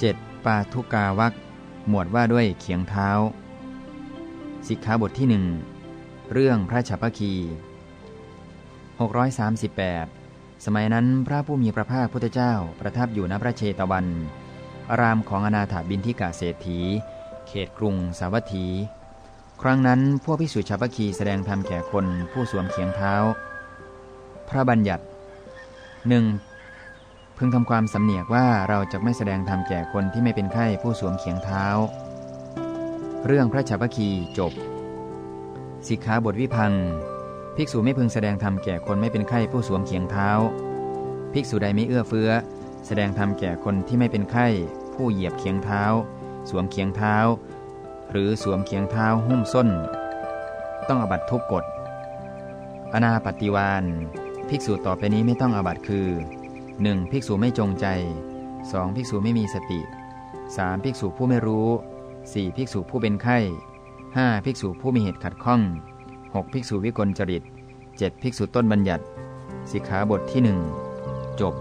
7. ปาทุกาวักหมวดว่าด้วยเขียงเท้า สิกขาบทที่หนึ่งเรื่องพระฉัพพคี 638 สมัยนั้นพระผู้มีพระภาคพุทธเจ้าประทับอยู่ณพระเชตวัน อารามของอนาถาบินทิกาเศรษฐี เขตกรุงสาวัตถี ครั้งนั้นพวกพิสุฉัพพคีแสดงธรรมแก่คนผู้สวมเขียงเท้า พระบัญญัติหนึ่ง พึงทำความสำเนียกว่าเราจะไม่แสดงธรรมแก่คนที่ไม่เป็นไข้ผู้สวมเขียงเท้า เรื่องพระฉัพพคีจบ สิกขาบทวิพังภิกษุไม่พึงแสดงธรรมแก่คนไม่เป็นไข้ผู้สวมเขียงเท้า ภิกษุใดไม่เอื้อเฟื้อ แสดงธรรมแก่คนที่ไม่เป็นไข้ผู้เหยียบเขียงเท้า สวมเขียงเท้า หรือสวมเขียงเท้าหุ้มส้น ต้องอบัตทุกกฎอนาปฏิวานภิกษุต่อไปนี้ไม่ต้องอบัตคือ 1. ภิกษุไม่จงใจ 2. ภิกษุไม่มีสติ 3. ภิกษุผู้ไม่รู้ 4. ภิกษุผู้เป็นไข้ 5. ภิกษุผู้มีเหตุขัดข้อง 6. ภิกษุวิกลจริต 7. ภิกษุต้นบัญญัติ สิกขาบทที่ 1 จบ